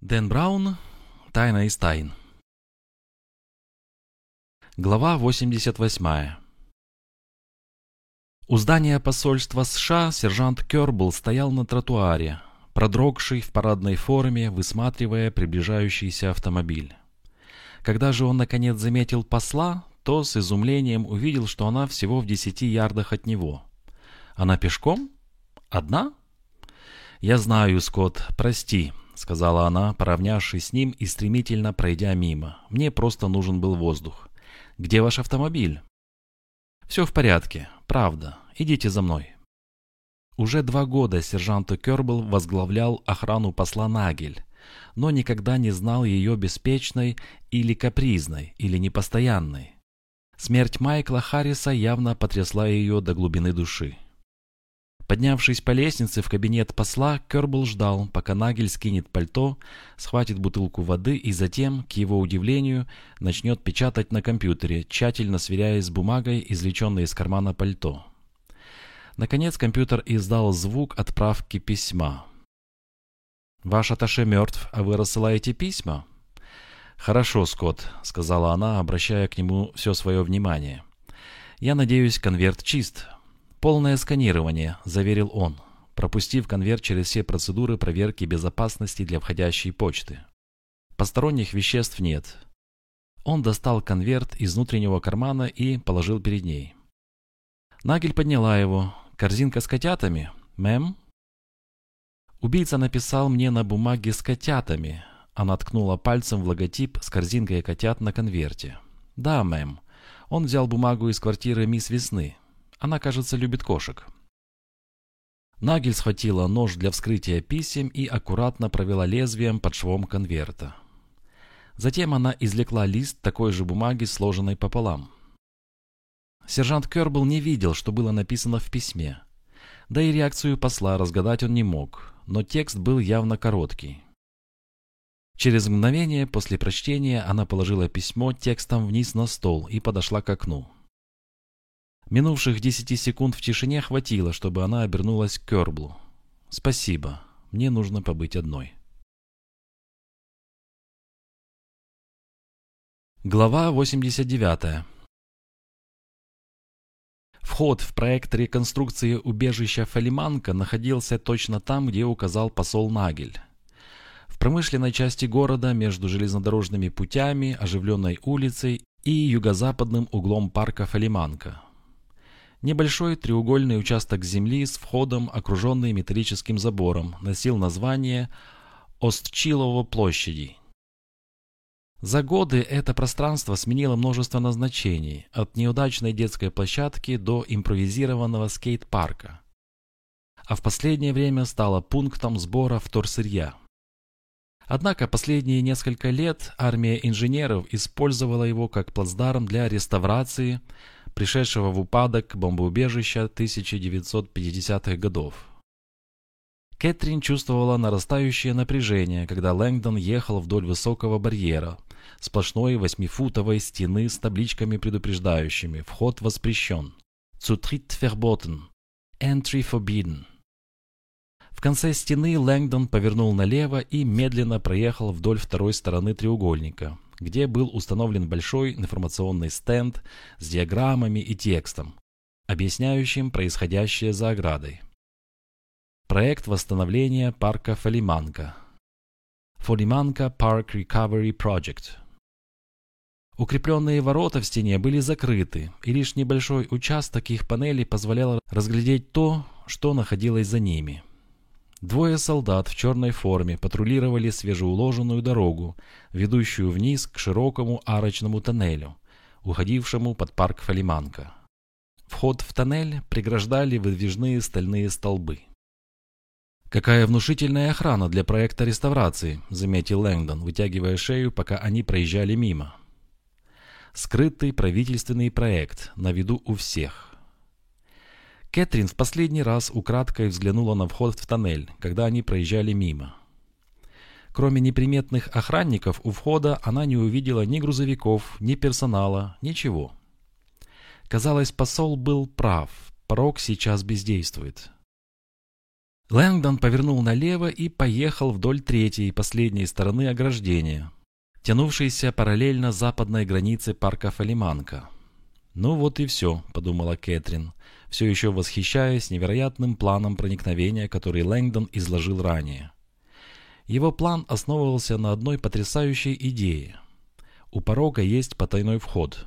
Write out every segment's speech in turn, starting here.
Дэн Браун. Тайна из тайн. Глава 88. У здания посольства США сержант Кёрбл стоял на тротуаре, продрогший в парадной форме, высматривая приближающийся автомобиль. Когда же он наконец заметил посла, то с изумлением увидел, что она всего в десяти ярдах от него. Она пешком? Одна? «Я знаю, Скотт, прости», — сказала она, поравнявшись с ним и стремительно пройдя мимо. «Мне просто нужен был воздух. Где ваш автомобиль?» «Все в порядке, правда. Идите за мной». Уже два года сержант Кербл возглавлял охрану посла Нагель, но никогда не знал ее беспечной или капризной, или непостоянной. Смерть Майкла Харриса явно потрясла ее до глубины души. Поднявшись по лестнице в кабинет посла, Кербл ждал, пока Нагель скинет пальто, схватит бутылку воды и затем, к его удивлению, начнет печатать на компьютере, тщательно сверяясь с бумагой, извлеченной из кармана пальто. Наконец компьютер издал звук отправки письма. «Ваш аташе мертв, а вы рассылаете письма?» «Хорошо, Скотт», — сказала она, обращая к нему все свое внимание. «Я надеюсь, конверт чист». «Полное сканирование», — заверил он, пропустив конверт через все процедуры проверки безопасности для входящей почты. «Посторонних веществ нет». Он достал конверт из внутреннего кармана и положил перед ней. Нагель подняла его. «Корзинка с котятами? Мэм?» «Убийца написал мне на бумаге с котятами». Она ткнула пальцем в логотип с корзинкой котят на конверте. «Да, мэм. Он взял бумагу из квартиры мисс Весны. Она, кажется, любит кошек. Нагель схватила нож для вскрытия писем и аккуратно провела лезвием под швом конверта. Затем она извлекла лист такой же бумаги, сложенной пополам. Сержант Кербл не видел, что было написано в письме. Да и реакцию посла разгадать он не мог, но текст был явно короткий. Через мгновение после прочтения она положила письмо текстом вниз на стол и подошла к окну. Минувших десяти секунд в тишине хватило, чтобы она обернулась к Керблу. «Спасибо. Мне нужно побыть одной». Глава 89 Вход в проект реконструкции убежища Фалиманка находился точно там, где указал посол Нагель. В промышленной части города между железнодорожными путями, оживленной улицей и юго-западным углом парка Фалиманка. Небольшой треугольный участок земли с входом, окруженный металлическим забором, носил название Остчилово площади. За годы это пространство сменило множество назначений, от неудачной детской площадки до импровизированного скейт-парка. А в последнее время стало пунктом сбора вторсырья. Однако последние несколько лет армия инженеров использовала его как плацдарм для реставрации, пришедшего в упадок бомбоубежища 1950-х годов. Кэтрин чувствовала нарастающее напряжение, когда Лэнгдон ехал вдоль высокого барьера, сплошной восьмифутовой стены с табличками предупреждающими «Вход воспрещен», «Zutritt verboten», «Entry forbidden». В конце стены Лэнгдон повернул налево и медленно проехал вдоль второй стороны треугольника, где был установлен большой информационный стенд с диаграммами и текстом, объясняющим происходящее за оградой. Проект восстановления парка Фалиманка. Фалиманка Park Recovery Project. Укрепленные ворота в стене были закрыты, и лишь небольшой участок их панели позволял разглядеть то, что находилось за ними – Двое солдат в черной форме патрулировали свежеуложенную дорогу, ведущую вниз к широкому арочному тоннелю, уходившему под парк Фалиманка. Вход в тоннель преграждали выдвижные стальные столбы. «Какая внушительная охрана для проекта реставрации», — заметил Лэнгдон, вытягивая шею, пока они проезжали мимо. «Скрытый правительственный проект на виду у всех. Кэтрин в последний раз украдкой взглянула на вход в тоннель, когда они проезжали мимо. Кроме неприметных охранников у входа она не увидела ни грузовиков, ни персонала, ничего. Казалось, посол был прав, порог сейчас бездействует. Лэнгдон повернул налево и поехал вдоль третьей и последней стороны ограждения, тянувшейся параллельно западной границе парка Фалиманка. «Ну вот и все», — подумала Кэтрин, все еще восхищаясь невероятным планом проникновения, который Лэнгдон изложил ранее. Его план основывался на одной потрясающей идее. У порога есть потайной вход.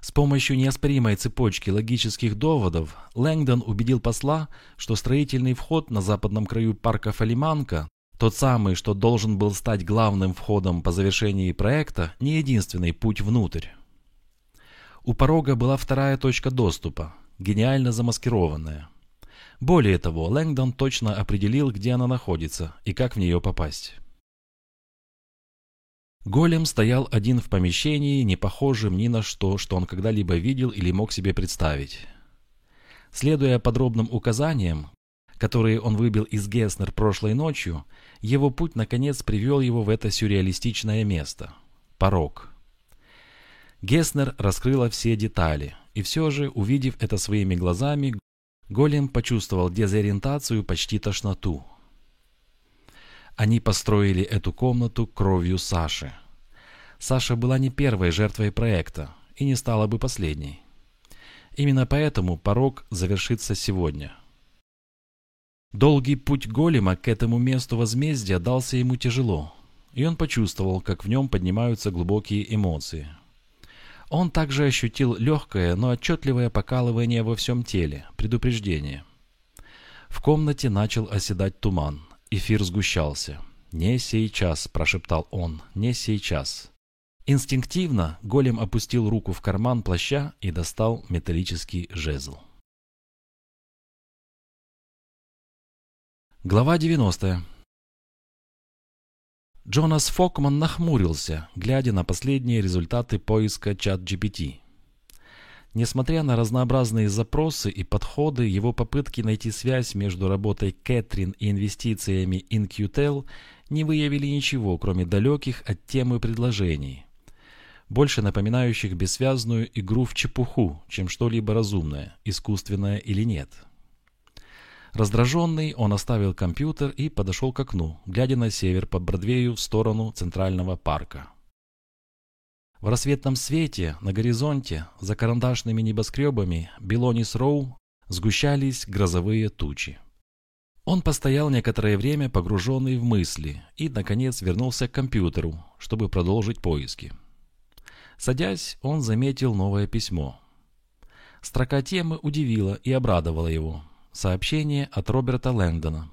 С помощью неоспоримой цепочки логических доводов Лэнгдон убедил посла, что строительный вход на западном краю парка Фалиманка, тот самый, что должен был стать главным входом по завершении проекта, не единственный путь внутрь. У порога была вторая точка доступа, гениально замаскированная – более того, Лэнгдон точно определил, где она находится и как в нее попасть. Голем стоял один в помещении, не похожем ни на что, что он когда-либо видел или мог себе представить. Следуя подробным указаниям, которые он выбил из Геснер прошлой ночью, его путь наконец привел его в это сюрреалистичное место – порог. Геснер раскрыла все детали, и все же, увидев это своими глазами, Голем почувствовал дезориентацию, почти тошноту. Они построили эту комнату кровью Саши. Саша была не первой жертвой проекта и не стала бы последней. Именно поэтому порог завершится сегодня. Долгий путь голема к этому месту возмездия дался ему тяжело, и он почувствовал, как в нем поднимаются глубокие эмоции – он также ощутил легкое, но отчетливое покалывание во всем теле, предупреждение. В комнате начал оседать туман. Эфир сгущался. «Не сейчас», – прошептал он, – «не сейчас». Инстинктивно голем опустил руку в карман плаща и достал металлический жезл. Глава 90. Джонас Фокман нахмурился, глядя на последние результаты поиска чат GPT. Несмотря на разнообразные запросы и подходы, его попытки найти связь между работой Кэтрин и инвестициями InQtel не выявили ничего, кроме далеких от темы предложений, больше напоминающих бессвязную игру в чепуху, чем что-либо разумное, искусственное или нет. Раздраженный, он оставил компьютер и подошел к окну, глядя на север по Бродвею в сторону Центрального парка. В рассветном свете на горизонте за карандашными небоскребами Белонис Роу сгущались грозовые тучи. Он постоял некоторое время погруженный в мысли и, наконец, вернулся к компьютеру, чтобы продолжить поиски. Садясь, он заметил новое письмо. Строка темы удивила и обрадовала его. Сообщение от Роберта Лэндона.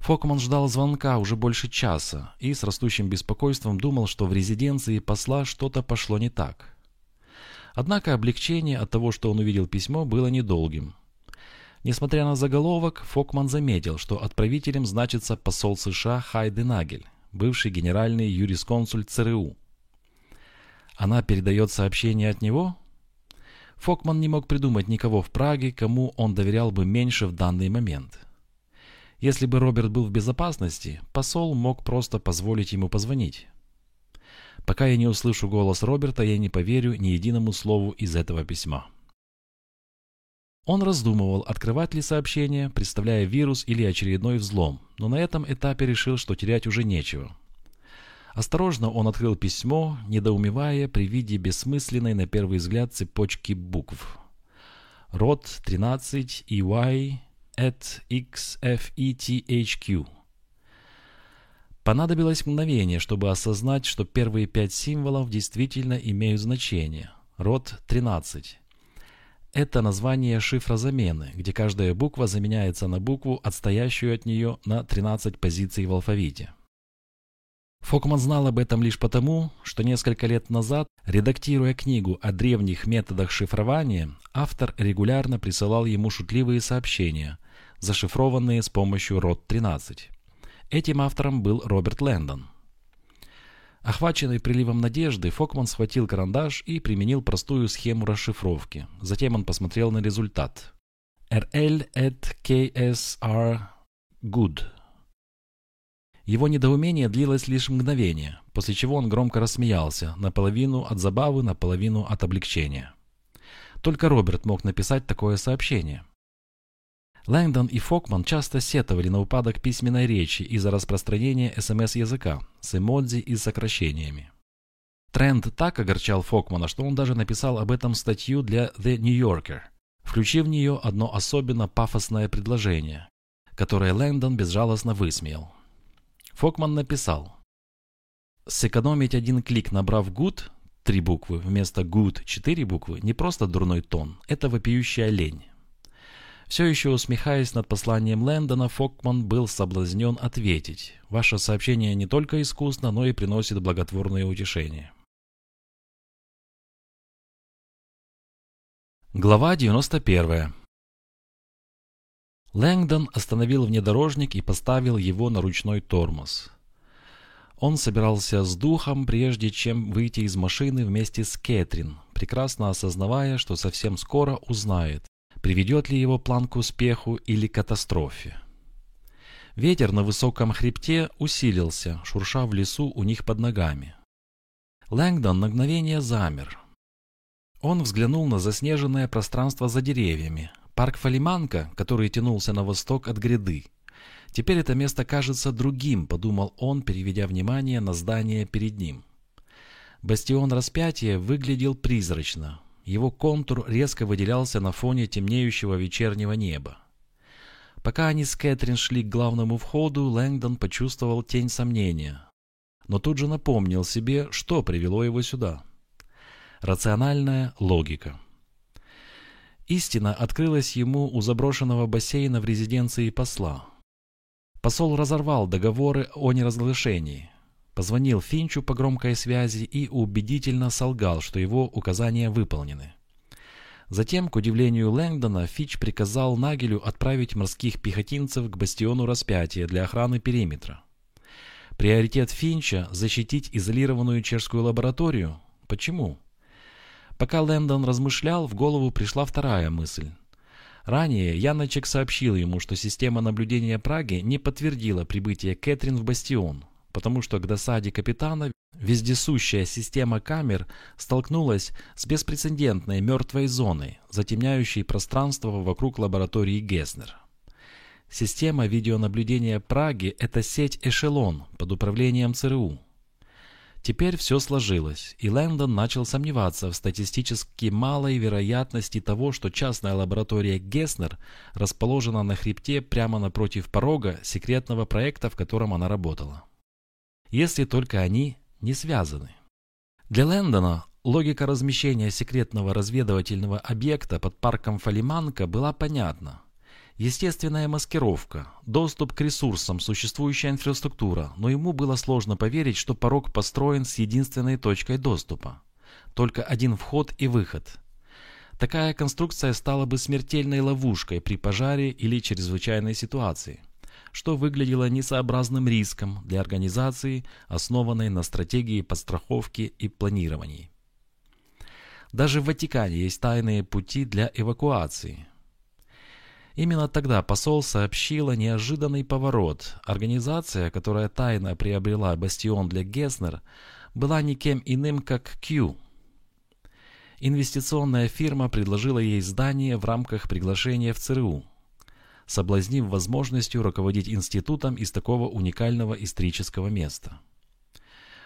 Фокман ждал звонка уже больше часа и с растущим беспокойством думал, что в резиденции посла что-то пошло не так. Однако облегчение от того, что он увидел письмо, было недолгим. Несмотря на заголовок, Фокман заметил, что отправителем значится посол США Хайде Нагель, бывший генеральный юрисконсульт ЦРУ. Она передает сообщение от него? Фокман не мог придумать никого в Праге, кому он доверял бы меньше в данный момент. Если бы Роберт был в безопасности, посол мог просто позволить ему позвонить. Пока я не услышу голос Роберта, я не поверю ни единому слову из этого письма. Он раздумывал, открывать ли сообщение, представляя вирус или очередной взлом, но на этом этапе решил, что терять уже нечего. Осторожно он открыл письмо, недоумевая при виде бессмысленной на первый взгляд цепочки букв. Род 13 EY at XFETHQ. Понадобилось мгновение, чтобы осознать, что первые пять символов действительно имеют значение. Род 13. Это название шифра замены, где каждая буква заменяется на букву, отстоящую от нее на 13 позиций в алфавите. Фокман знал об этом лишь потому, что несколько лет назад, редактируя книгу о древних методах шифрования, автор регулярно присылал ему шутливые сообщения, зашифрованные с помощью ROT-13. Этим автором был Роберт Лэндон. Охваченный приливом надежды, Фокман схватил карандаш и применил простую схему расшифровки. Затем он посмотрел на результат. RL at KSR Good его недоумение длилось лишь мгновение, после чего он громко рассмеялся, наполовину от забавы, наполовину от облегчения. Только Роберт мог написать такое сообщение. Лэнгдон и Фокман часто сетовали на упадок письменной речи из-за распространения СМС-языка с эмодзи и сокращениями. Тренд так огорчал Фокмана, что он даже написал об этом статью для The New Yorker, включив в нее одно особенно пафосное предложение, которое Лэнгдон безжалостно высмеял. Фокман написал «Сэкономить один клик, набрав good, три буквы, вместо good, четыре буквы, не просто дурной тон, это вопиющая лень». Все еще усмехаясь над посланием Лэндона, Фокман был соблазнен ответить. Ваше сообщение не только искусно, но и приносит благотворное утешение. Глава 91 Лэнгдон остановил внедорожник и поставил его на ручной тормоз. Он собирался с духом, прежде чем выйти из машины вместе с Кэтрин, прекрасно осознавая, что совсем скоро узнает, приведет ли его план к успеху или катастрофе. Ветер на высоком хребте усилился, шурша в лесу у них под ногами. Лэнгдон на мгновение замер. Он взглянул на заснеженное пространство за деревьями, парк Фалиманка, который тянулся на восток от гряды. Теперь это место кажется другим, подумал он, переведя внимание на здание перед ним. Бастион распятия выглядел призрачно, его контур резко выделялся на фоне темнеющего вечернего неба. Пока они с Кэтрин шли к главному входу, Лэнгдон почувствовал тень сомнения. Но тут же напомнил себе, что привело его сюда. Рациональная логика. Истина открылась ему у заброшенного бассейна в резиденции посла. Посол разорвал договоры о неразглашении, Позвонил Финчу по громкой связи и убедительно солгал, что его указания выполнены. Затем, к удивлению Лэнгдона, Фич приказал Нагелю отправить морских пехотинцев к бастиону распятия для охраны периметра. Приоритет Финча – защитить изолированную чешскую лабораторию? Почему? Пока Лэндон размышлял, в голову пришла вторая мысль. Ранее Яночек сообщил ему, что система наблюдения Праги не подтвердила прибытие Кэтрин в бастион, потому что к досаде капитана вездесущая система камер столкнулась с беспрецедентной мертвой зоной, затемняющей пространство вокруг лаборатории Геснер. Система видеонаблюдения Праги – это сеть «Эшелон» под управлением ЦРУ. Теперь все сложилось, и Лэндон начал сомневаться в статистически малой вероятности того, что частная лаборатория Геснер расположена на хребте прямо напротив порога секретного проекта, в котором она работала если только они не связаны. Для Лэндона логика размещения секретного разведывательного объекта под парком Фалиманка была понятна. Естественная маскировка, доступ к ресурсам, существующая инфраструктура, но ему было сложно поверить, что порог построен с единственной точкой доступа. Только один вход и выход. Такая конструкция стала бы смертельной ловушкой при пожаре или чрезвычайной ситуации – что выглядело несообразным риском для организации, основанной на стратегии подстраховки и планировании. Даже в Ватикане есть тайные пути для эвакуации. Именно тогда посол сообщил о неожиданный поворот. Организация, которая тайно приобрела бастион для Геснер, была никем иным, как Q. Инвестиционная фирма предложила ей здание в рамках приглашения в ЦРУ соблазнив возможностью руководить институтом из такого уникального исторического места.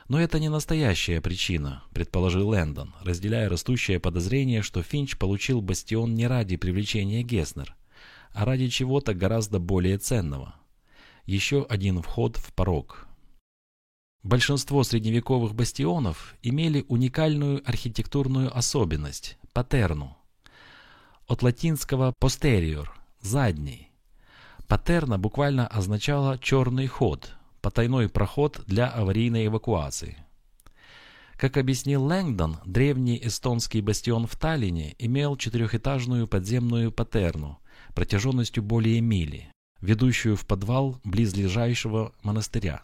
Но это не настоящая причина, предположил Лэндон, разделяя растущее подозрение, что Финч получил бастион не ради привлечения Геснер, а ради чего-то гораздо более ценного. Еще один вход в порог. Большинство средневековых бастионов имели уникальную архитектурную особенность – патерну. От латинского posterior – задний, Патерна буквально означала «черный ход», потайной проход для аварийной эвакуации. Как объяснил Лэнгдон, древний эстонский бастион в Таллине имел четырехэтажную подземную патерну протяженностью более мили, ведущую в подвал близлежащего монастыря.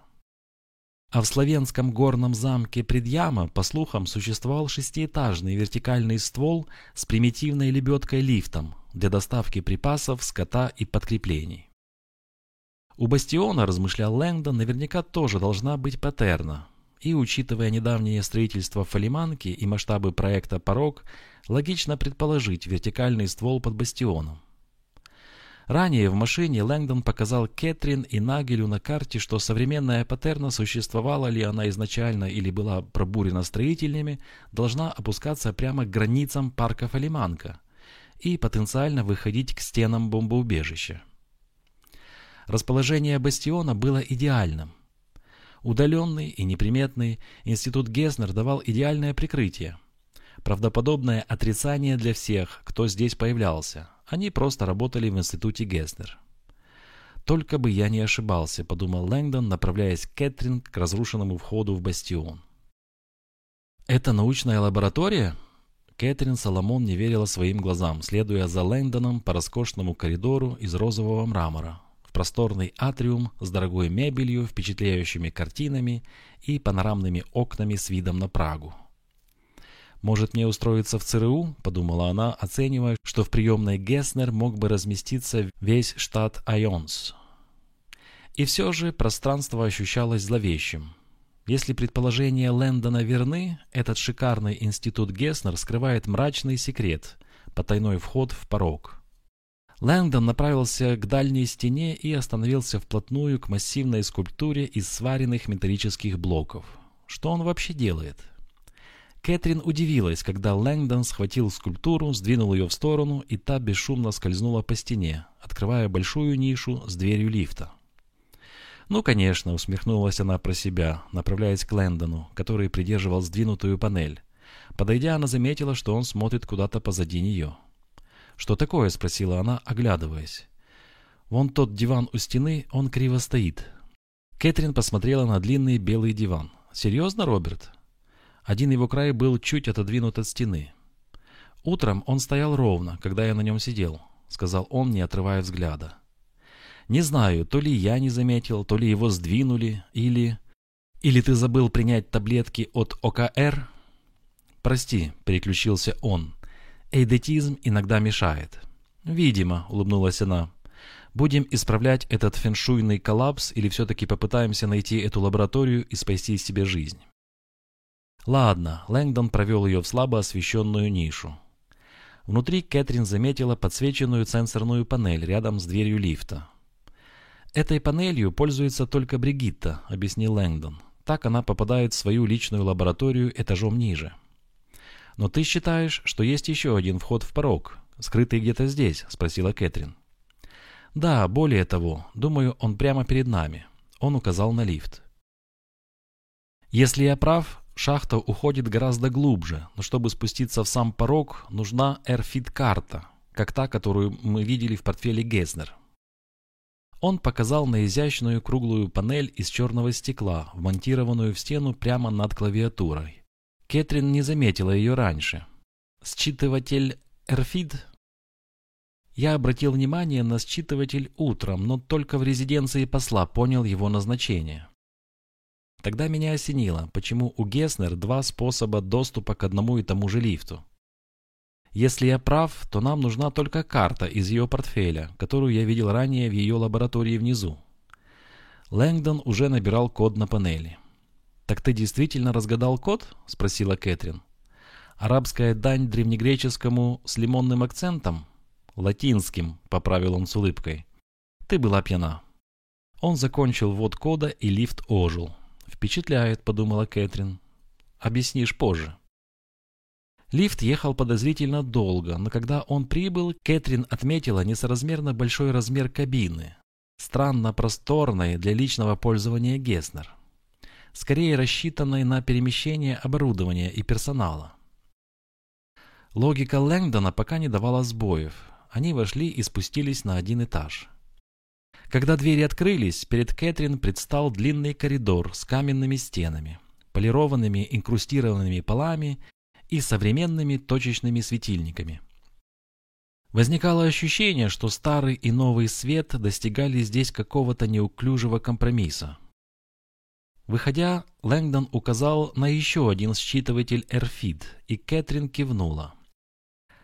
А в славянском горном замке Предьяма, по слухам, существовал шестиэтажный вертикальный ствол с примитивной лебедкой-лифтом для доставки припасов, скота и подкреплений. У бастиона, размышлял Лэнгдон, наверняка тоже должна быть патерна. И, учитывая недавнее строительство Фалиманки и масштабы проекта «Порог», логично предположить вертикальный ствол под бастионом. Ранее в машине Лэнгдон показал Кэтрин и Нагелю на карте, что современная Патерна, существовала ли она изначально или была пробурена строителями, должна опускаться прямо к границам парка Фалиманка и потенциально выходить к стенам бомбоубежища. Расположение бастиона было идеальным. Удаленный и неприметный, институт Геснер давал идеальное прикрытие. Правдоподобное отрицание для всех, кто здесь появлялся – они просто работали в институте Геснер. «Только бы я не ошибался», — подумал Лэнгдон, направляясь к Кэтрин к разрушенному входу в бастион. «Это научная лаборатория?» Кэтрин Соломон не верила своим глазам, следуя за Лэндоном по роскошному коридору из розового мрамора, в просторный атриум с дорогой мебелью, впечатляющими картинами и панорамными окнами с видом на Прагу. «Может мне устроиться в ЦРУ?» – подумала она, оценивая, что в приемной Гесснер мог бы разместиться весь штат Айонс. И все же пространство ощущалось зловещим. Если предположения Лэндона верны, этот шикарный институт Гесснер скрывает мрачный секрет – потайной вход в порог. Лэндон направился к дальней стене и остановился вплотную к массивной скульптуре из сваренных металлических блоков. Что он вообще делает? – Кэтрин удивилась, когда Лэнгдон схватил скульптуру, сдвинул ее в сторону, и та бесшумно скользнула по стене, открывая большую нишу с дверью лифта. «Ну, конечно», — усмехнулась она про себя, направляясь к Лэндону, который придерживал сдвинутую панель. Подойдя, она заметила, что он смотрит куда-то позади нее. «Что такое?» — спросила она, оглядываясь. «Вон тот диван у стены, он криво стоит». Кэтрин посмотрела на длинный белый диван. «Серьезно, Роберт?» Один его край был чуть отодвинут от стены. «Утром он стоял ровно, когда я на нем сидел», — сказал он, не отрывая взгляда. «Не знаю, то ли я не заметил, то ли его сдвинули, или...» «Или ты забыл принять таблетки от ОКР?» «Прости», — переключился он. «Эйдетизм иногда мешает». «Видимо», — улыбнулась она. «Будем исправлять этот феншуйный коллапс или все-таки попытаемся найти эту лабораторию и спасти себе жизнь?» Ладно, Лэнгдон провел ее в слабо освещенную нишу. Внутри Кэтрин заметила подсвеченную сенсорную панель рядом с дверью лифта. «Этой панелью пользуется только Бригитта», — объяснил Лэнгдон. «Так она попадает в свою личную лабораторию этажом ниже». «Но ты считаешь, что есть еще один вход в порог, скрытый где-то здесь?» — спросила Кэтрин. «Да, более того, думаю, он прямо перед нами». Он указал на лифт. «Если я прав, Шахта уходит гораздо глубже, но чтобы спуститься в сам порог, нужна эрфит-карта, как та, которую мы видели в портфеле Гезнер. Он показал на изящную круглую панель из черного стекла, вмонтированную в стену прямо над клавиатурой. Кэтрин не заметила ее раньше. Считыватель Эрфид? Я обратил внимание на считыватель утром, но только в резиденции посла понял его назначение. Тогда меня осенило, почему у Геснер два способа доступа к одному и тому же лифту. Если я прав, то нам нужна только карта из ее портфеля, которую я видел ранее в ее лаборатории внизу. Лэнгдон уже набирал код на панели. «Так ты действительно разгадал код?» – спросила Кэтрин. «Арабская дань древнегреческому с лимонным акцентом?» «Латинским», – поправил он с улыбкой. «Ты была пьяна». Он закончил ввод кода, и лифт ожил. «Впечатляет», — подумала Кэтрин. «Объяснишь позже». Лифт ехал подозрительно долго, но когда он прибыл, Кэтрин отметила несоразмерно большой размер кабины, странно просторной для личного пользования Геснер, скорее рассчитанной на перемещение оборудования и персонала. Логика Лэнгдона пока не давала сбоев. Они вошли и спустились на один этаж. Когда двери открылись, перед Кэтрин предстал длинный коридор с каменными стенами, полированными инкрустированными полами и современными точечными светильниками. Возникало ощущение, что старый и новый свет достигали здесь какого-то неуклюжего компромисса. Выходя, Лэнгдон указал на еще один считыватель RFID, и Кэтрин кивнула.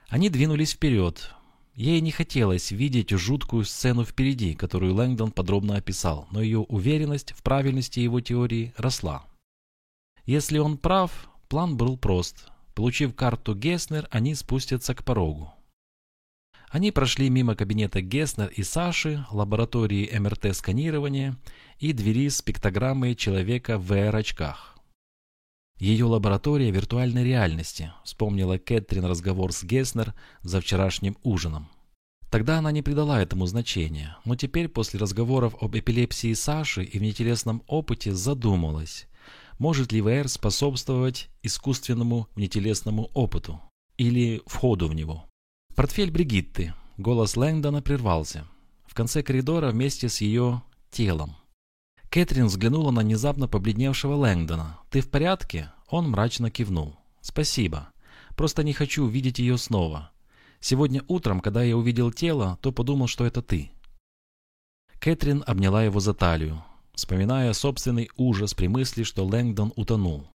Они двинулись вперед, Ей не хотелось видеть жуткую сцену впереди, которую Лэнгдон подробно описал, но ее уверенность в правильности его теории росла. Если он прав, план был прост. Получив карту Геснер, они спустятся к порогу. Они прошли мимо кабинета Геснер и Саши, лаборатории МРТ-сканирования и двери с пиктограммой человека в VR-очках. Ее лаборатория виртуальной реальности, вспомнила Кэтрин разговор с Геснер за вчерашним ужином. Тогда она не придала этому значения, но теперь после разговоров об эпилепсии Саши и внетелесном опыте задумалась, может ли ВР способствовать искусственному внетелесному опыту или входу в него. Портфель Бригитты. Голос Лэнгдона прервался. В конце коридора вместе с ее телом. Кэтрин взглянула на внезапно побледневшего Лэнгдона. «Ты в порядке?» Он мрачно кивнул. «Спасибо. Просто не хочу увидеть ее снова. Сегодня утром, когда я увидел тело, то подумал, что это ты». Кэтрин обняла его за талию, вспоминая собственный ужас при мысли, что Лэнгдон утонул.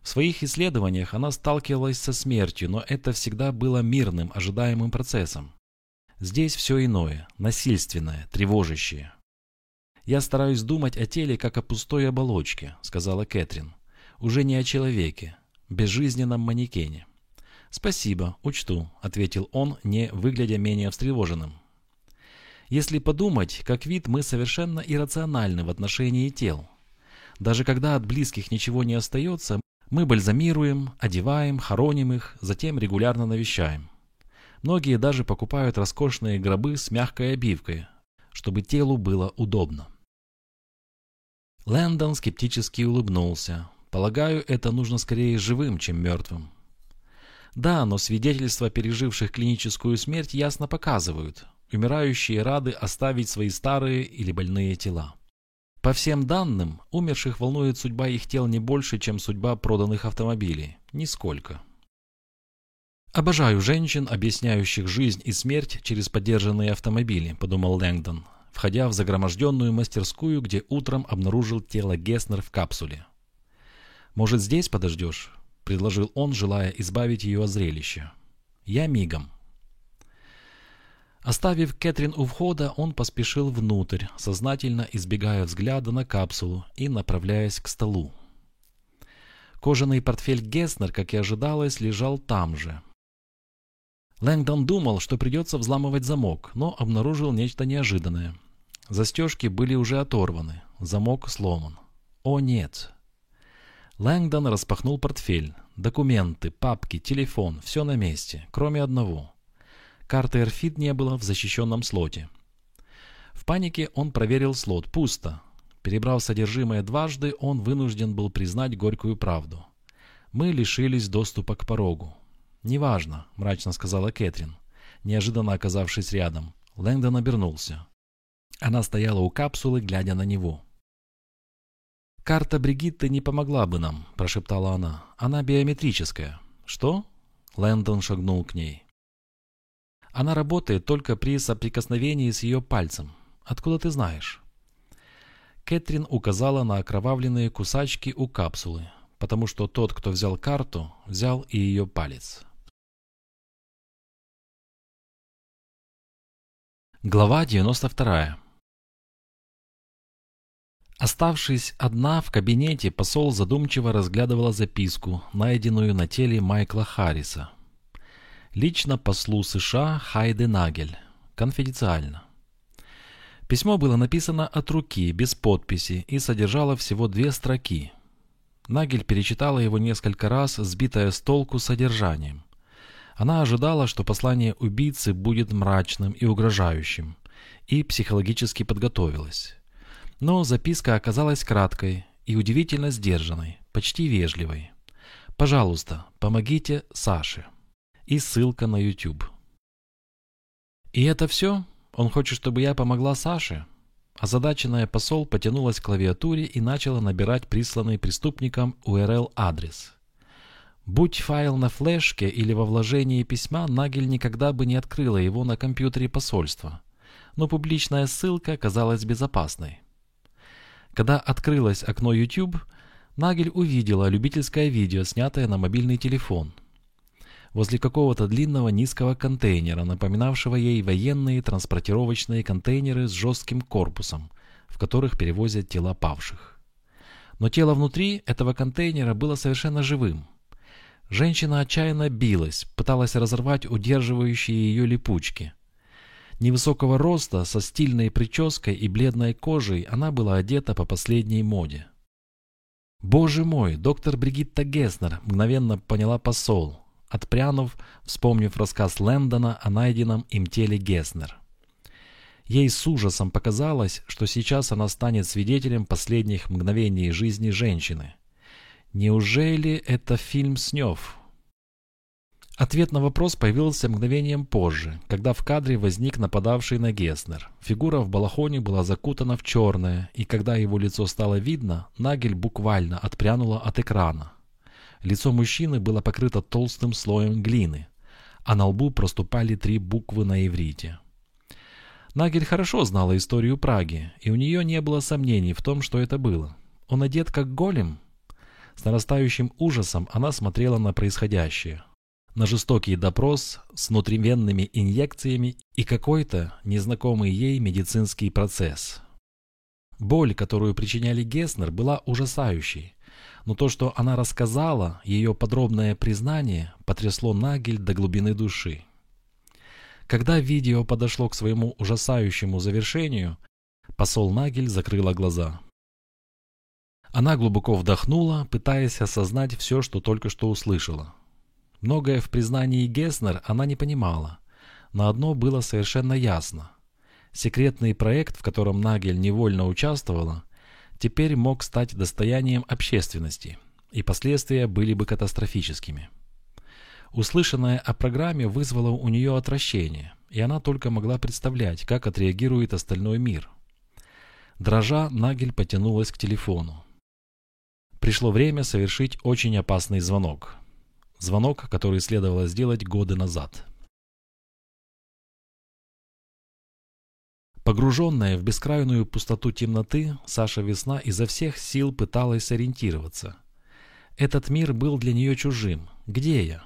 В своих исследованиях она сталкивалась со смертью, но это всегда было мирным, ожидаемым процессом. Здесь все иное, насильственное, тревожащее. «Я стараюсь думать о теле, как о пустой оболочке», — сказала Кэтрин. «Уже не о человеке, безжизненном манекене». «Спасибо, учту», — ответил он, не выглядя менее встревоженным. Если подумать, как вид мы совершенно иррациональны в отношении тел. Даже когда от близких ничего не остается, мы бальзамируем, одеваем, хороним их, затем регулярно навещаем. Многие даже покупают роскошные гробы с мягкой обивкой, чтобы телу было удобно. Лэндон скептически улыбнулся. Полагаю, это нужно скорее живым, чем мертвым. Да, но свидетельства переживших клиническую смерть ясно показывают, умирающие рады оставить свои старые или больные тела. По всем данным, умерших волнует судьба их тел не больше, чем судьба проданных автомобилей. Нисколько. «Обожаю женщин, объясняющих жизнь и смерть через подержанные автомобили», – подумал Лэнгдон, входя в загроможденную мастерскую, где утром обнаружил тело Геснер в капсуле. «Может, здесь подождешь?» – предложил он, желая избавить ее от зрелища. «Я мигом». Оставив Кэтрин у входа, он поспешил внутрь, сознательно избегая взгляда на капсулу и направляясь к столу. Кожаный портфель Геснер, как и ожидалось, лежал там же. Лэнгдон думал, что придется взламывать замок, но обнаружил нечто неожиданное. Застежки были уже оторваны, замок сломан. О нет! Лэнгдон распахнул портфель. Документы, папки, телефон – все на месте, кроме одного. Карты Эрфид не было в защищенном слоте. В панике он проверил слот. Пусто. Перебрав содержимое дважды, он вынужден был признать горькую правду. Мы лишились доступа к порогу. «Неважно», — мрачно сказала Кэтрин, неожиданно оказавшись рядом. Лэнгдон обернулся. Она стояла у капсулы, глядя на него. «Карта Бригитты не помогла бы нам», – прошептала она. «Она биометрическая». «Что?» Лэндон шагнул к ней. «Она работает только при соприкосновении с ее пальцем. Откуда ты знаешь?» Кэтрин указала на окровавленные кусачки у капсулы, потому что тот, кто взял карту, взял и ее палец. Глава 92 Оставшись одна в кабинете, посол задумчиво разглядывала записку, найденную на теле Майкла Харриса. Лично послу США Хайде Нагель. Конфиденциально. Письмо было написано от руки, без подписи, и содержало всего две строки. Нагель перечитала его несколько раз, сбитая с толку содержанием. Она ожидала, что послание убийцы будет мрачным и угрожающим, и психологически подготовилась. Но записка оказалась краткой и удивительно сдержанной, почти вежливой. «Пожалуйста, помогите Саше». И ссылка на YouTube. «И это все? Он хочет, чтобы я помогла Саше?» Озадаченная посол потянулась к клавиатуре и начала набирать присланный преступникам URL-адрес. Будь файл на флешке или во вложении письма, Нагель никогда бы не открыла его на компьютере посольства. Но публичная ссылка казалась безопасной. Когда открылось окно YouTube, Нагель увидела любительское видео, снятое на мобильный телефон. Возле какого-то длинного низкого контейнера, напоминавшего ей военные транспортировочные контейнеры с жестким корпусом, в которых перевозят тела павших. Но тело внутри этого контейнера было совершенно живым. Женщина отчаянно билась, пыталась разорвать удерживающие ее липучки, Невысокого роста, со стильной прической и бледной кожей, она была одета по последней моде. «Боже мой, доктор Бригитта Геснер!» мгновенно поняла посол, отпрянув, вспомнив рассказ Лэндона о найденном им теле Геснер. Ей с ужасом показалось, что сейчас она станет свидетелем последних мгновений жизни женщины. Неужели это фильм Снев? Ответ на вопрос появился мгновением позже, когда в кадре возник нападавший на Геснер. Фигура в балахоне была закутана в черное, и когда его лицо стало видно, Нагель буквально отпрянула от экрана. Лицо мужчины было покрыто толстым слоем глины, а на лбу проступали три буквы на иврите. Нагель хорошо знала историю Праги, и у нее не было сомнений в том, что это было. Он одет как голем. С нарастающим ужасом она смотрела на происходящее. На жестокий допрос с внутривенными инъекциями и какой-то незнакомый ей медицинский процесс. Боль, которую причиняли Геснер, была ужасающей. Но то, что она рассказала, ее подробное признание, потрясло Нагель до глубины души. Когда видео подошло к своему ужасающему завершению, посол Нагель закрыла глаза. Она глубоко вдохнула, пытаясь осознать все, что только что услышала. Многое в признании Геснер она не понимала, но одно было совершенно ясно. Секретный проект, в котором Нагель невольно участвовала, теперь мог стать достоянием общественности, и последствия были бы катастрофическими. Услышанное о программе вызвало у нее отвращение, и она только могла представлять, как отреагирует остальной мир. Дрожа, Нагель потянулась к телефону. Пришло время совершить очень опасный звонок. Звонок, который следовало сделать годы назад. Погруженная в бескрайную пустоту темноты, Саша Весна изо всех сил пыталась сориентироваться. Этот мир был для нее чужим. Где я?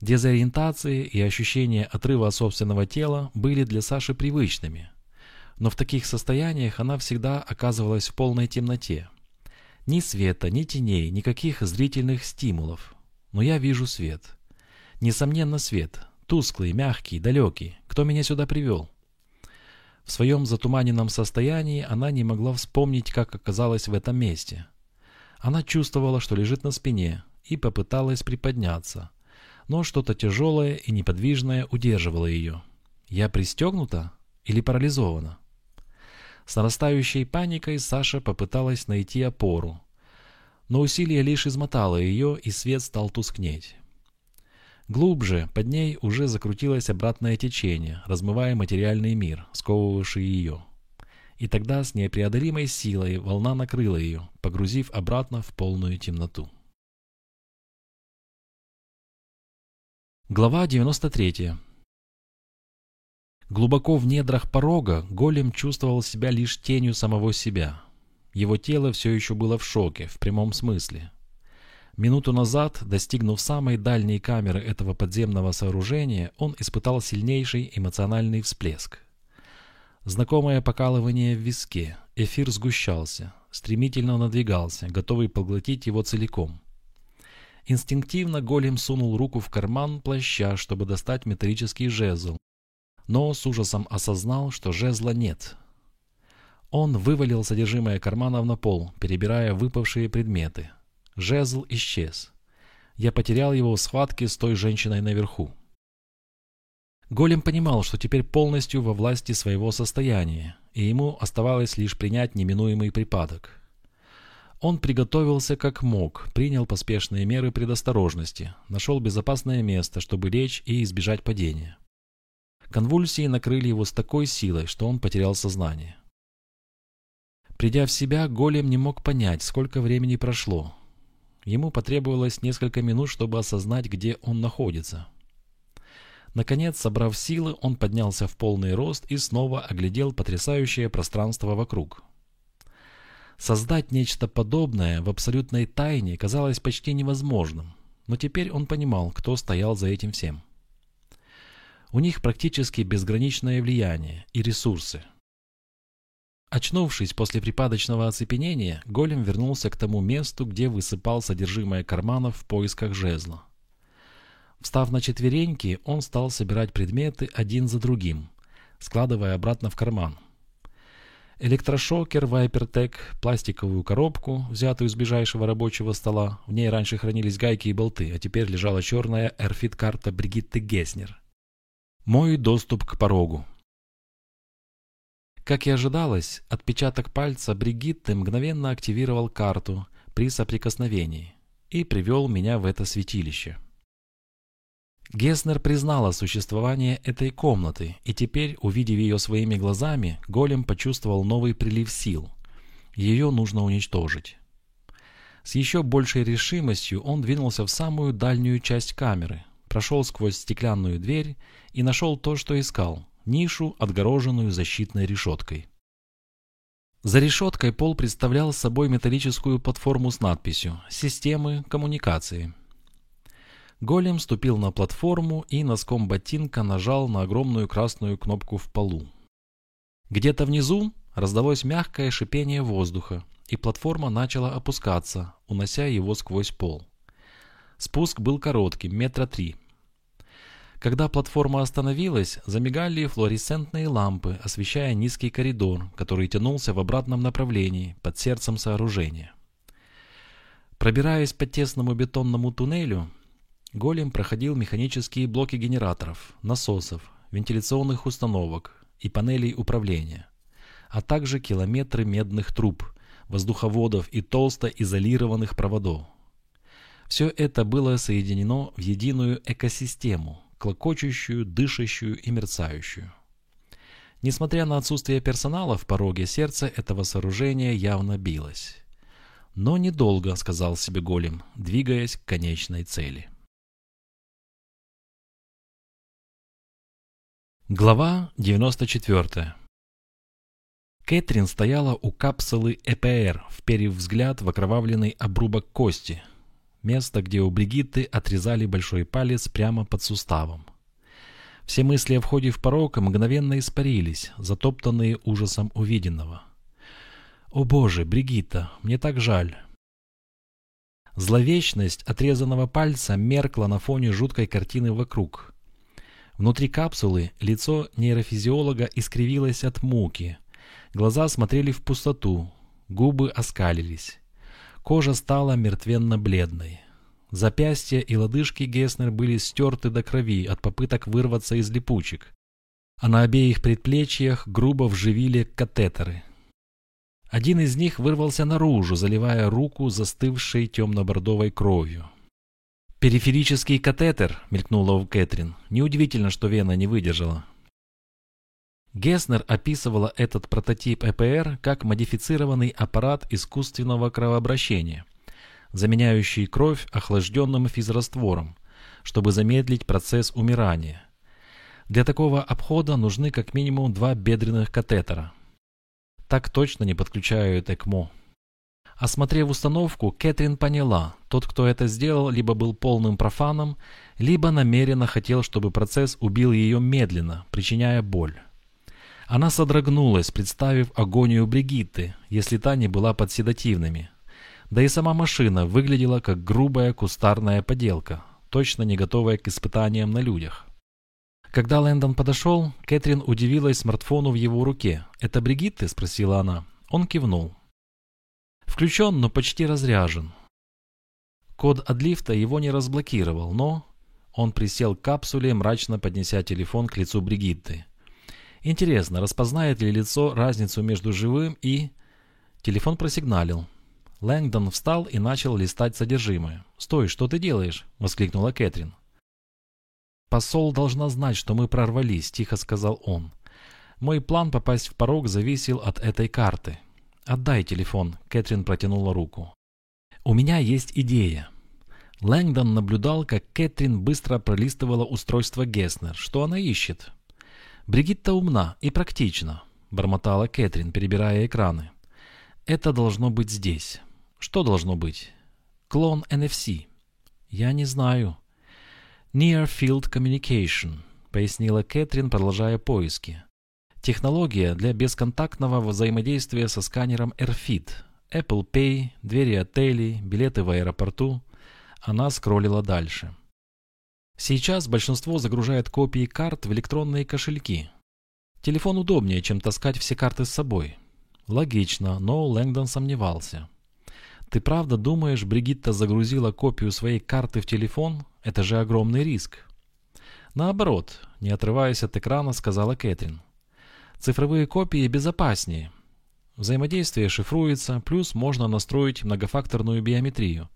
Дезориентация и ощущение отрыва от собственного тела были для Саши привычными. Но в таких состояниях она всегда оказывалась в полной темноте. Ни света, ни теней, никаких зрительных стимулов. Но я вижу свет. Несомненно, свет. Тусклый, мягкий, далекий. Кто меня сюда привел? В своем затуманенном состоянии она не могла вспомнить, как оказалась в этом месте. Она чувствовала, что лежит на спине, и попыталась приподняться – но что-то тяжелое и неподвижное удерживало ее. Я пристегнута или парализована? С нарастающей паникой Саша попыталась найти опору, но усилие лишь измотало ее, и свет стал тускнеть. Глубже, под ней уже закрутилось обратное течение, размывая материальный мир, сковывавший ее. И тогда с непреодолимой силой волна накрыла ее, погрузив обратно в полную темноту. Глава 93. Глубоко в недрах порога голем чувствовал себя лишь тенью самого себя. Его тело все еще было в шоке, в прямом смысле. Минуту назад, достигнув самой дальней камеры этого подземного сооружения, он испытал сильнейший эмоциональный всплеск. Знакомое покалывание в виске, эфир сгущался, стремительно надвигался, готовый поглотить его целиком – Инстинктивно голем сунул руку в карман плаща, чтобы достать металлический жезл, но с ужасом осознал, что жезла нет. Он вывалил содержимое карманов на пол, перебирая выпавшие предметы. Жезл исчез. Я потерял его в схватке с той женщиной наверху. Голем понимал, что теперь полностью во власти своего состояния, и ему оставалось лишь принять неминуемый припадок. Он приготовился как мог, принял поспешные меры предосторожности, нашел безопасное место, чтобы лечь и избежать падения. Конвульсии накрыли его с такой силой, что он потерял сознание. Придя в себя, голем не мог понять, сколько времени прошло. Ему потребовалось несколько минут, чтобы осознать, где он находится. Наконец, собрав силы, он поднялся в полный рост и снова оглядел потрясающее пространство вокруг. Создать нечто подобное в абсолютной тайне казалось почти невозможным, но теперь он понимал, кто стоял за этим всем. У них практически безграничное влияние и ресурсы. Очнувшись после припадочного оцепенения, голем вернулся к тому месту, где высыпал содержимое карманов в поисках жезла. Встав на четвереньки, он стал собирать предметы один за другим, складывая обратно в карман. Электрошокер, Вайпертек, пластиковую коробку, взятую с ближайшего рабочего стола. В ней раньше хранились гайки и болты, а теперь лежала черная Эрфит-карта Бригитты Геснер. Мой доступ к порогу. Как и ожидалось, отпечаток пальца Бригитты мгновенно активировал карту при соприкосновении и привел меня в это святилище. Геснер признала существование этой комнаты, и теперь, увидев ее своими глазами, голем почувствовал новый прилив сил. Ее нужно уничтожить. С еще большей решимостью он двинулся в самую дальнюю часть камеры, прошел сквозь стеклянную дверь и нашел то, что искал – нишу, отгороженную защитной решеткой. За решеткой пол представлял собой металлическую платформу с надписью «Системы коммуникации». Голем ступил на платформу и носком ботинка нажал на огромную красную кнопку в полу. Где-то внизу раздалось мягкое шипение воздуха, и платформа начала опускаться, унося его сквозь пол. Спуск был коротким, метра три. Когда платформа остановилась, замигали флуоресцентные лампы, освещая низкий коридор, который тянулся в обратном направлении, под сердцем сооружения. Пробираясь по тесному бетонному туннелю, Голем проходил механические блоки генераторов, насосов, вентиляционных установок и панелей управления, а также километры медных труб, воздуховодов и толсто изолированных проводов. Все это было соединено в единую экосистему, клокочущую, дышащую и мерцающую. Несмотря на отсутствие персонала в пороге, сердце этого сооружения явно билось. «Но недолго», — сказал себе голем, двигаясь к конечной цели. Глава 94 Кэтрин стояла у капсулы ЭПР, вперев взгляд в окровавленный обрубок кости. Место, где у Бригитты отрезали большой палец прямо под суставом. Все мысли о входе в порог мгновенно испарились, затоптанные ужасом увиденного. «О боже, Бригитта, мне так жаль!» Зловечность отрезанного пальца меркла на фоне жуткой картины вокруг – Внутри капсулы лицо нейрофизиолога искривилось от муки. Глаза смотрели в пустоту, губы оскалились. Кожа стала мертвенно-бледной. Запястья и лодыжки Геснер были стерты до крови от попыток вырваться из липучек, а на обеих предплечьях грубо вживили катетеры. Один из них вырвался наружу, заливая руку застывшей темно-бордовой кровью. «Периферический катетер», — мелькнула у Кэтрин. «Неудивительно, что вена не выдержала». Геснер описывала этот прототип ЭПР как модифицированный аппарат искусственного кровообращения, заменяющий кровь охлажденным физраствором, чтобы замедлить процесс умирания. Для такого обхода нужны как минимум два бедренных катетера. Так точно не подключают ЭКМО. Осмотрев установку, Кэтрин поняла, тот, кто это сделал, либо был полным профаном, либо намеренно хотел, чтобы процесс убил ее медленно, причиняя боль. Она содрогнулась, представив агонию Бригитты, если та не была под седативными. Да и сама машина выглядела как грубая кустарная поделка, точно не готовая к испытаниям на людях. Когда Лэндон подошел, Кэтрин удивилась смартфону в его руке. «Это Бригитты?» – спросила она. Он кивнул. Включен, но почти разряжен. Код от лифта его не разблокировал, но... Он присел к капсуле, мрачно поднеся телефон к лицу Бригитты. Интересно, распознает ли лицо разницу между живым и... Телефон просигналил. Лэнгдон встал и начал листать содержимое. «Стой, что ты делаешь?» — воскликнула Кэтрин. «Посол должна знать, что мы прорвались», — тихо сказал он. «Мой план попасть в порог зависел от этой карты. «Отдай телефон», — Кэтрин протянула руку. «У меня есть идея». Лэнгдон наблюдал, как Кэтрин быстро пролистывала устройство Геснер. Что она ищет? «Бригитта умна и практична», — бормотала Кэтрин, перебирая экраны. «Это должно быть здесь». «Что должно быть?» «Клон NFC». «Я не знаю». «Near Field Communication», — пояснила Кэтрин, продолжая поиски. Технология для бесконтактного взаимодействия со сканером AirFit, Apple Pay, двери отелей, билеты в аэропорту. Она скроллила дальше. Сейчас большинство загружает копии карт в электронные кошельки. Телефон удобнее, чем таскать все карты с собой. Логично, но Лэнгдон сомневался. Ты правда думаешь, Бригитта загрузила копию своей карты в телефон? Это же огромный риск. Наоборот, не отрываясь от экрана, сказала Кэтрин. Цифровые копии безопаснее. Взаимодействие шифруется, плюс можно настроить многофакторную биометрию.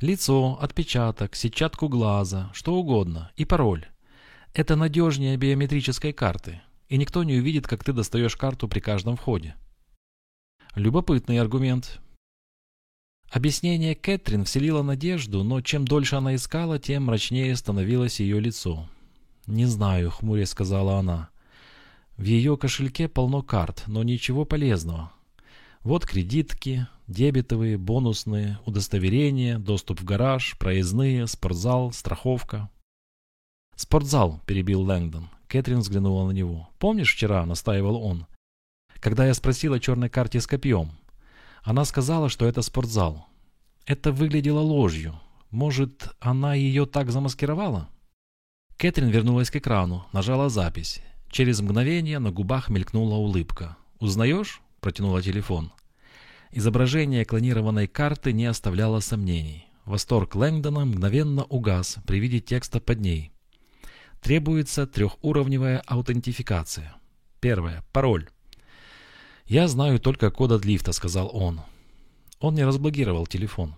Лицо, отпечаток, сетчатку глаза, что угодно, и пароль. Это надежнее биометрической карты, и никто не увидит, как ты достаешь карту при каждом входе. Любопытный аргумент. Объяснение Кэтрин вселило надежду, но чем дольше она искала, тем мрачнее становилось ее лицо. «Не знаю», — хмуря сказала она. В ее кошельке полно карт, но ничего полезного. Вот кредитки, дебетовые, бонусные, удостоверения, доступ в гараж, проездные, спортзал, страховка. «Спортзал», — перебил Лэнгдон. Кэтрин взглянула на него. «Помнишь вчера?» — настаивал он. «Когда я спросил о черной карте с копьем. Она сказала, что это спортзал. Это выглядело ложью. Может, она ее так замаскировала?» Кэтрин вернулась к экрану, нажала запись. Через мгновение на губах мелькнула улыбка. «Узнаешь?» – протянула телефон. Изображение клонированной карты не оставляло сомнений. Восторг Лэнгдона мгновенно угас при виде текста под ней. Требуется трехуровневая аутентификация. Первое. Пароль. «Я знаю только код от лифта», — сказал он. Он не разблокировал телефон.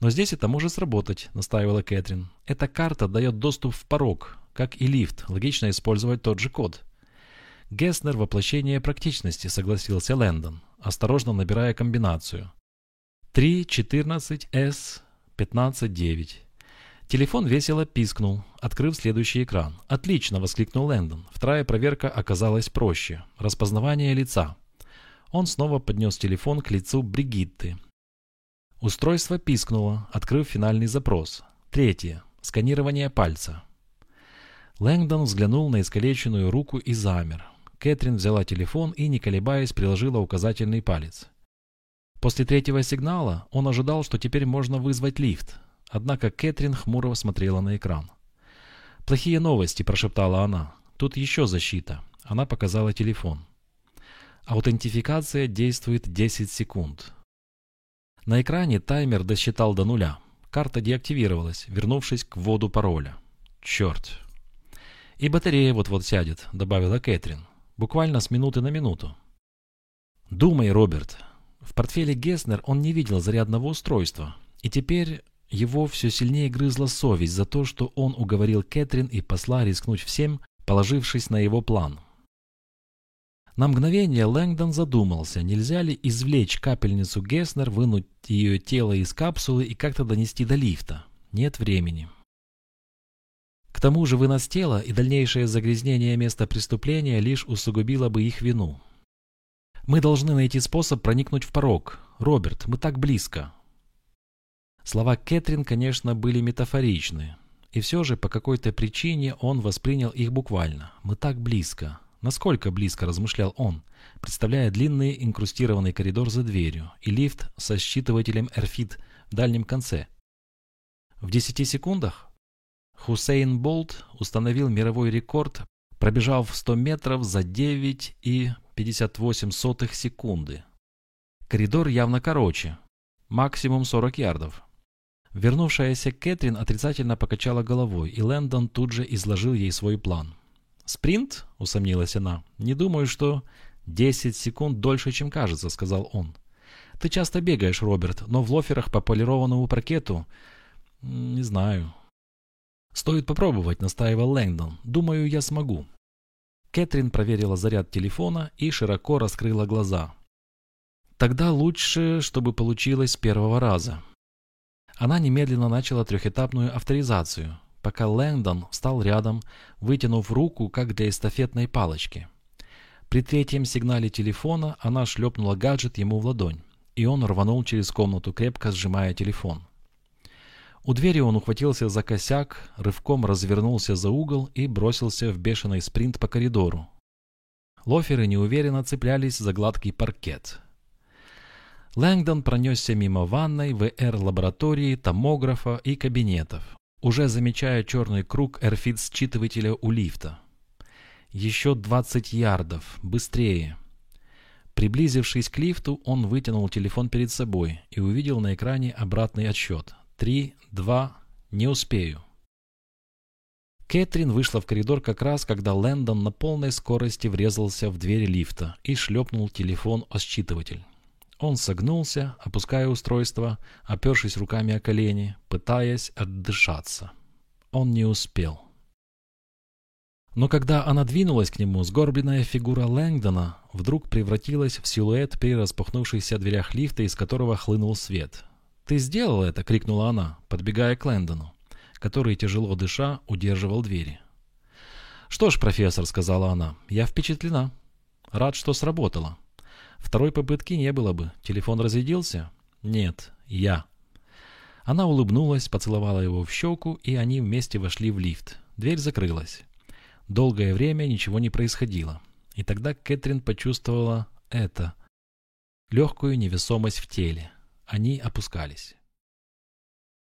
«Но здесь это может сработать», — настаивала Кэтрин. «Эта карта дает доступ в порог, как и лифт, логично использовать тот же код. Геснер – воплощение практичности, согласился Лэндон, осторожно набирая комбинацию. 3, 14, S, 15, 9. Телефон весело пискнул, открыв следующий экран. «Отлично!» – воскликнул Лэндон. Вторая проверка оказалась проще. Распознавание лица. Он снова поднес телефон к лицу Бригитты. Устройство пискнуло, открыв финальный запрос. Третье. Сканирование пальца. Лэнгдон взглянул на искалеченную руку и замер. Кэтрин взяла телефон и, не колебаясь, приложила указательный палец. После третьего сигнала он ожидал, что теперь можно вызвать лифт. Однако Кэтрин хмуро смотрела на экран. «Плохие новости», – прошептала она. «Тут еще защита». Она показала телефон. Аутентификация действует 10 секунд. На экране таймер досчитал до нуля. Карта деактивировалась, вернувшись к вводу пароля. Черт. «И батарея вот-вот сядет», — добавила Кэтрин. «Буквально с минуты на минуту». «Думай, Роберт. В портфеле Геснер он не видел зарядного устройства. И теперь его все сильнее грызла совесть за то, что он уговорил Кэтрин и посла рискнуть всем, положившись на его план. На мгновение Лэнгдон задумался, нельзя ли извлечь капельницу Геснер, вынуть ее тело из капсулы и как-то донести до лифта. Нет времени. К тому же вынос тела и дальнейшее загрязнение места преступления лишь усугубило бы их вину. «Мы должны найти способ проникнуть в порог. Роберт, мы так близко». Слова Кэтрин, конечно, были метафоричны. И все же по какой-то причине он воспринял их буквально. «Мы так близко». Насколько близко, размышлял он, представляя длинный инкрустированный коридор за дверью и лифт со считывателем RFID в дальнем конце. В 10 секундах Хусейн Болт установил мировой рекорд, пробежав 100 метров за 9,58 секунды. Коридор явно короче, максимум 40 ярдов. Вернувшаяся Кэтрин отрицательно покачала головой, и Лэндон тут же изложил ей свой план. «Спринт?» — усомнилась она. «Не думаю, что...» «Десять секунд дольше, чем кажется», — сказал он. «Ты часто бегаешь, Роберт, но в лоферах по полированному паркету...» «Не знаю. «Стоит попробовать», — настаивал Лэнгдон. «Думаю, я смогу». Кэтрин проверила заряд телефона и широко раскрыла глаза. «Тогда лучше, чтобы получилось с первого раза». Она немедленно начала трехэтапную авторизацию, пока Лэнгдон встал рядом, вытянув руку, как для эстафетной палочки. При третьем сигнале телефона она шлепнула гаджет ему в ладонь, и он рванул через комнату, крепко сжимая телефон. У двери он ухватился за косяк, рывком развернулся за угол и бросился в бешеный спринт по коридору. Лоферы неуверенно цеплялись за гладкий паркет. Лэнгдон пронесся мимо ванной, ВР-лаборатории, томографа и кабинетов, уже замечая черный круг RFID-считывателя у лифта. Еще 20 ярдов. Быстрее. Приблизившись к лифту, он вытянул телефон перед собой и увидел на экране обратный отсчет. Три, два, не успею. Кэтрин вышла в коридор как раз, когда Лэндон на полной скорости врезался в дверь лифта и шлепнул телефон о считыватель. Он согнулся, опуская устройство, опершись руками о колени, пытаясь отдышаться. Он не успел. Но когда она двинулась к нему, сгорбленная фигура Лэнгдона вдруг превратилась в силуэт при распахнувшихся дверях лифта, из которого хлынул свет. «Ты сделал это!» — крикнула она, подбегая к Лэндону, который, тяжело дыша, удерживал двери. «Что ж, профессор», — сказала она, — «я впечатлена. Рад, что сработало. Второй попытки не было бы. Телефон разрядился?» «Нет, я». Она улыбнулась, поцеловала его в щеку, и они вместе вошли в лифт. Дверь закрылась. Долгое время ничего не происходило. И тогда Кэтрин почувствовала это. Легкую невесомость в теле. Они опускались.